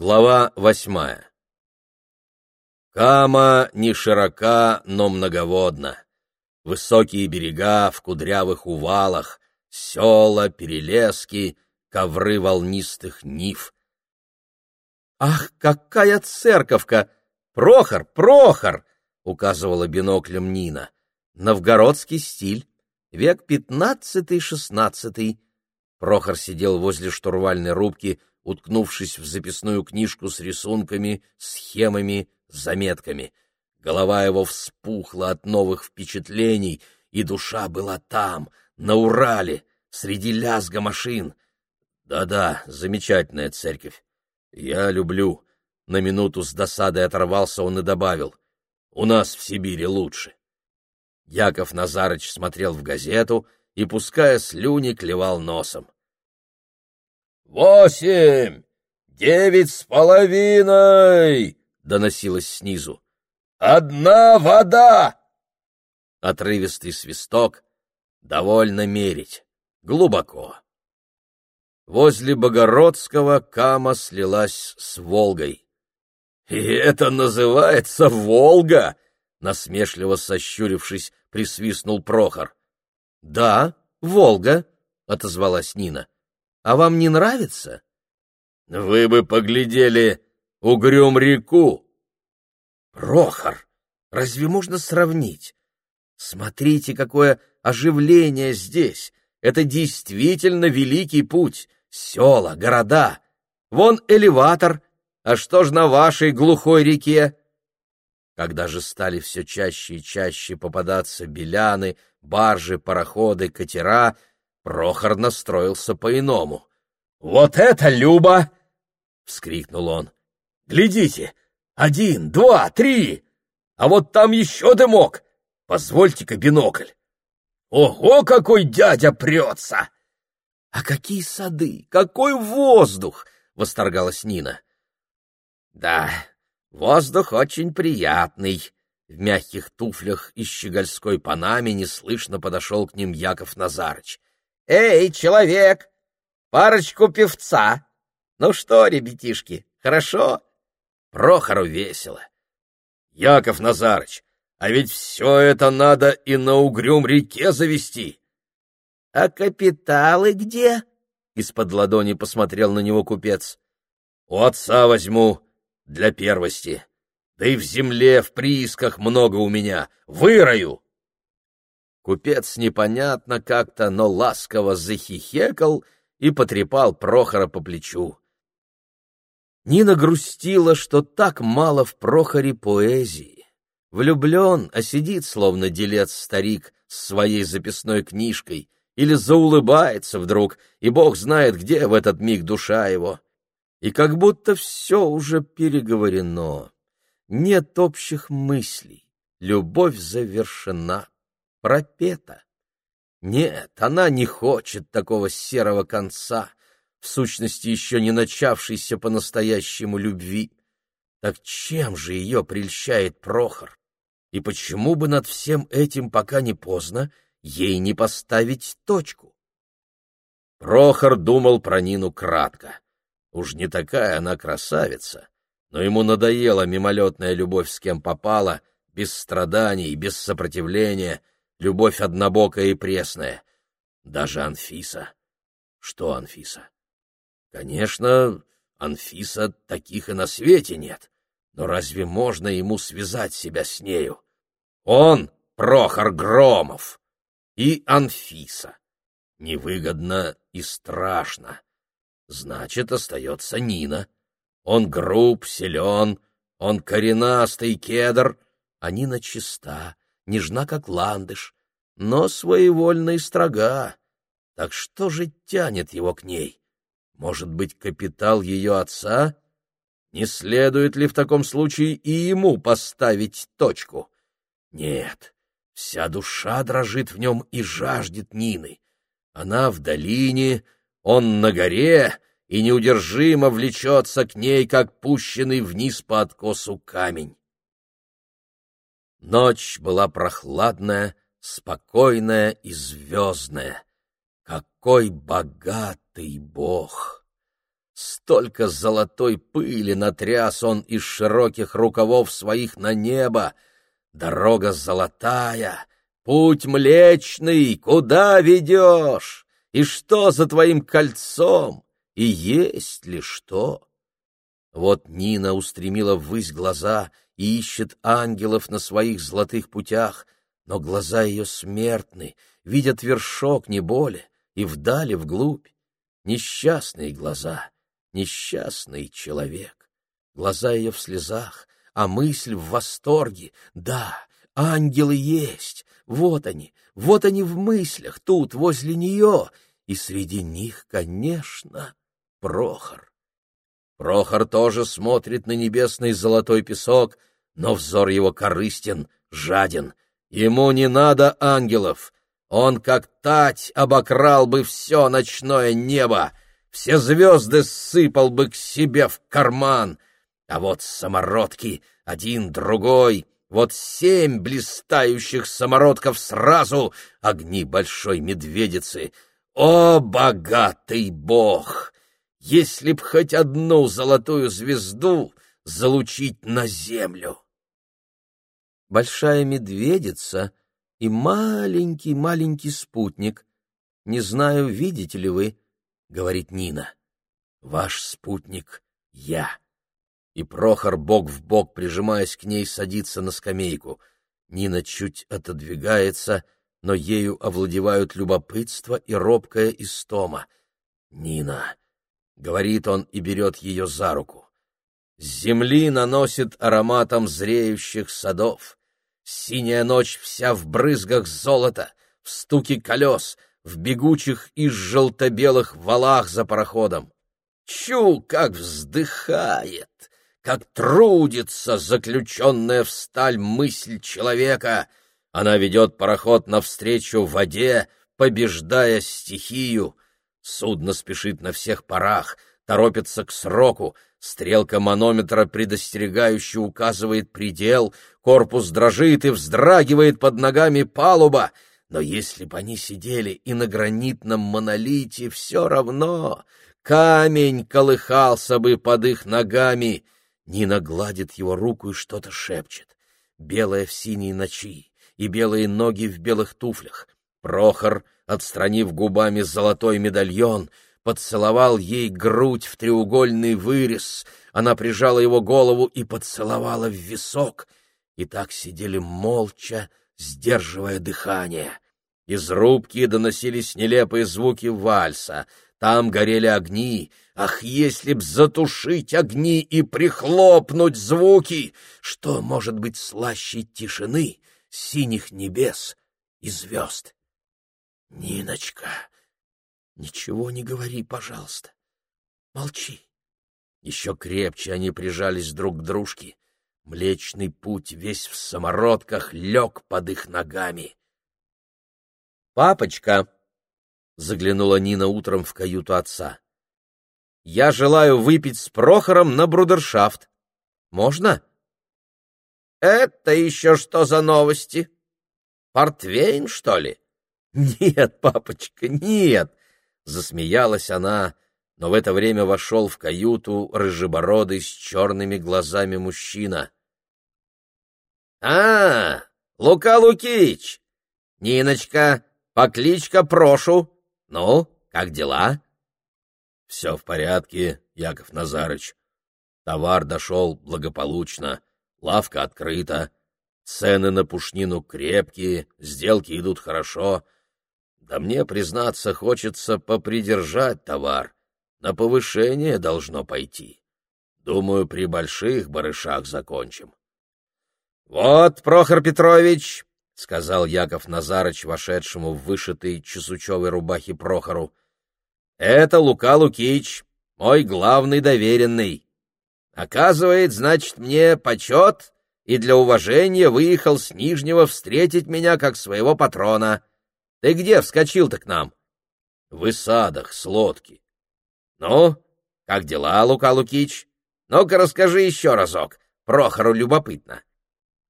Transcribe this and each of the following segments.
Глава восьмая Кама не широка, но многоводна. Высокие берега в кудрявых увалах, села, перелески, ковры волнистых нив. «Ах, какая церковка! Прохор, Прохор!» — указывала биноклем Нина. «Новгородский стиль, век пятнадцатый-шестнадцатый». Прохор сидел возле штурвальной рубки, уткнувшись в записную книжку с рисунками, схемами, заметками. Голова его вспухла от новых впечатлений, и душа была там, на Урале, среди лязга машин. Да-да, замечательная церковь. Я люблю. На минуту с досадой оторвался он и добавил. У нас в Сибири лучше. Яков Назарыч смотрел в газету и, пуская слюни, клевал носом. «Восемь! Девять с половиной!» — доносилось снизу. «Одна вода!» Отрывистый свисток. Довольно мерить. Глубоко. Возле Богородского Кама слилась с Волгой. «И это называется Волга!» — насмешливо сощурившись, присвистнул Прохор. «Да, Волга», — отозвалась Нина. А вам не нравится? Вы бы поглядели Угрюм-реку. Прохор, разве можно сравнить? Смотрите, какое оживление здесь. Это действительно великий путь. Села, города. Вон элеватор. А что ж на вашей глухой реке? Когда же стали все чаще и чаще попадаться беляны, баржи, пароходы, катера, Прохор настроился по-иному. — Вот это Люба! — вскрикнул он. — Глядите! Один, два, три! А вот там еще дымок! Позвольте-ка бинокль! Ого, какой дядя прется! — А какие сады! Какой воздух! — восторгалась Нина. — Да, воздух очень приятный. В мягких туфлях и щегольской панаме неслышно подошел к ним Яков Назарыч. «Эй, человек! Парочку певца! Ну что, ребятишки, хорошо?» Прохору весело. «Яков Назарыч, а ведь все это надо и на Угрюм-реке завести!» «А капиталы где?» — из-под ладони посмотрел на него купец. «У отца возьму для первости. Да и в земле, в приисках много у меня. Вырою!» Купец непонятно как-то, но ласково захихекал и потрепал Прохора по плечу. Нина грустила, что так мало в Прохоре поэзии. Влюблен, а сидит, словно делец-старик, с своей записной книжкой, или заулыбается вдруг, и бог знает, где в этот миг душа его. И как будто все уже переговорено. Нет общих мыслей, любовь завершена пропета. Нет, она не хочет такого серого конца, в сущности еще не начавшейся по-настоящему любви. Так чем же ее прельщает Прохор? И почему бы над всем этим, пока не поздно, ей не поставить точку? Прохор думал про Нину кратко. Уж не такая она красавица, но ему надоела мимолетная любовь с кем попала, без страданий, без сопротивления — любовь однобокая и пресная. Даже Анфиса. Что Анфиса? Конечно, Анфиса таких и на свете нет. Но разве можно ему связать себя с нею? Он Прохор Громов и Анфиса. Невыгодно и страшно. Значит, остается Нина. Он груб, силен, он коренастый кедр, а Нина чиста, нежна, как ландыш, но своевольна и строга. Так что же тянет его к ней? Может быть, капитал ее отца? Не следует ли в таком случае и ему поставить точку? Нет, вся душа дрожит в нем и жаждет Нины. Она в долине, он на горе, и неудержимо влечется к ней, как пущенный вниз по откосу камень. Ночь была прохладная, спокойная и звездная. Какой богатый бог! Столько золотой пыли натряс он из широких рукавов своих на небо. Дорога золотая, путь млечный, куда ведешь? И что за твоим кольцом? И есть ли что? Вот Нина устремила ввысь глаза и ищет ангелов на своих золотых путях, но глаза ее смертны, видят вершок, не боли, и вдали вглубь. Несчастные глаза, несчастный человек. Глаза ее в слезах, а мысль в восторге. Да, ангелы есть, вот они, вот они в мыслях, тут, возле нее, и среди них, конечно, Прохор. Прохор тоже смотрит на небесный золотой песок, но взор его корыстен, жаден. Ему не надо ангелов. Он, как тать, обокрал бы все ночное небо, все звезды сыпал бы к себе в карман. А вот самородки, один, другой, вот семь блистающих самородков сразу, огни большой медведицы. О, богатый бог! Если б хоть одну золотую звезду залучить на землю. Большая медведица и маленький-маленький спутник. Не знаю, видите ли вы, — говорит Нина. Ваш спутник — я. И Прохор бок в бок, прижимаясь к ней, садится на скамейку. Нина чуть отодвигается, но ею овладевают любопытство и робкая истома. Нина, — говорит он и берет ее за руку. Земли наносит ароматом зреющих садов. Синяя ночь вся в брызгах золота, в стуке колес, в бегучих и желто-белых валах за пароходом. Чу, как вздыхает, как трудится заключенная в сталь мысль человека. Она ведет пароход навстречу воде, побеждая стихию — Судно спешит на всех парах, торопится к сроку, стрелка манометра предостерегающе указывает предел, корпус дрожит и вздрагивает под ногами палуба. Но если бы они сидели и на гранитном монолите, все равно камень колыхался бы под их ногами. Нина гладит его руку и что-то шепчет. Белая в синей ночи и белые ноги в белых туфлях. Прохор — отстранив губами золотой медальон, поцеловал ей грудь в треугольный вырез. Она прижала его голову и поцеловала в висок. И так сидели молча, сдерживая дыхание. Из рубки доносились нелепые звуки вальса. Там горели огни. Ах, если б затушить огни и прихлопнуть звуки! Что может быть слаще тишины, синих небес и звезд? — Ниночка, ничего не говори, пожалуйста. Молчи. Еще крепче они прижались друг к дружке. Млечный путь весь в самородках лег под их ногами. «Папочка!» — заглянула Нина утром в каюту отца. «Я желаю выпить с Прохором на брудершафт. Можно?» «Это еще что за новости? Портвейн, что ли?» «Нет, папочка, нет!» — засмеялась она, но в это время вошел в каюту рыжебородый с черными глазами мужчина. «А, Лука Лукич! Ниночка, покличка Прошу. Ну, как дела?» «Все в порядке, Яков Назарыч. Товар дошел благополучно, лавка открыта, цены на пушнину крепкие, сделки идут хорошо». Да мне, признаться, хочется попридержать товар. На повышение должно пойти. Думаю, при больших барышах закончим. — Вот, Прохор Петрович, — сказал Яков Назарыч, вошедшему в вышитой чесучевой рубахе Прохору, — это Лука Лукич, мой главный доверенный. Оказывает, значит, мне почет и для уважения выехал с Нижнего встретить меня как своего патрона. Ты где вскочил-то к нам? В Исадах, с лодки. Ну, как дела, Лука Лукич? Ну-ка расскажи еще разок. Прохору любопытно.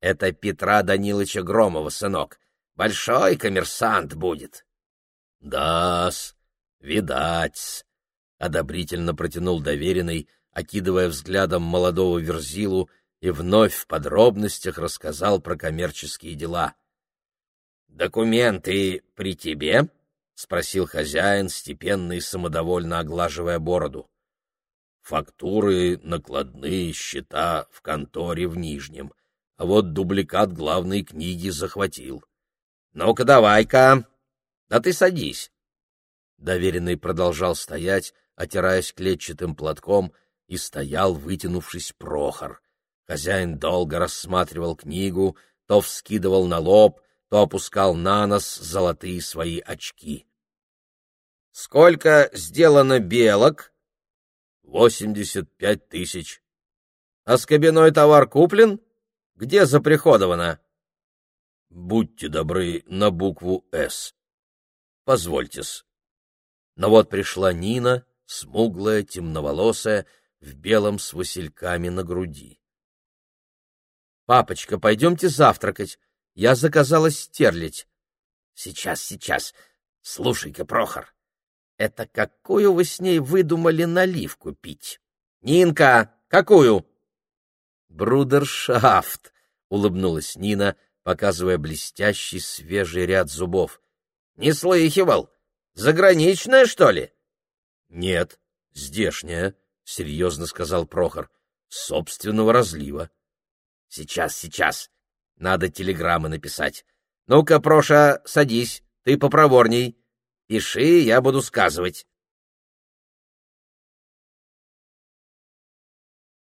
Это Петра Даниловича Громова, сынок. Большой коммерсант будет. Да-с, видать-с. одобрительно протянул доверенный, окидывая взглядом молодого Верзилу, и вновь в подробностях рассказал про коммерческие дела. «Документы при тебе?» — спросил хозяин, степенно и самодовольно оглаживая бороду. «Фактуры, накладные, счета в конторе в Нижнем, а вот дубликат главной книги захватил. Ну-ка давай-ка, да ты садись». Доверенный продолжал стоять, отираясь клетчатым платком, и стоял, вытянувшись, Прохор. Хозяин долго рассматривал книгу, то вскидывал на лоб, то опускал на нос золотые свои очки. — Сколько сделано белок? — Восемьдесят пять тысяч. — А скобяной товар куплен? Где заприходовано? — Будьте добры на букву «С». Позвольте-с. Но вот пришла Нина, смуглая, темноволосая, в белом с васильками на груди. — Папочка, пойдемте завтракать. Я заказала стерлить. — Сейчас, сейчас. Слушай-ка, Прохор, это какую вы с ней выдумали наливку пить? — Нинка, какую? — Брудершафт, — улыбнулась Нина, показывая блестящий свежий ряд зубов. — Не слыхивал. Заграничная, что ли? — Нет, здешняя, — серьезно сказал Прохор. — Собственного разлива. — Сейчас, сейчас. Надо телеграммы написать. Ну-ка, Проша, садись, ты попроворней. Пиши, я буду сказывать.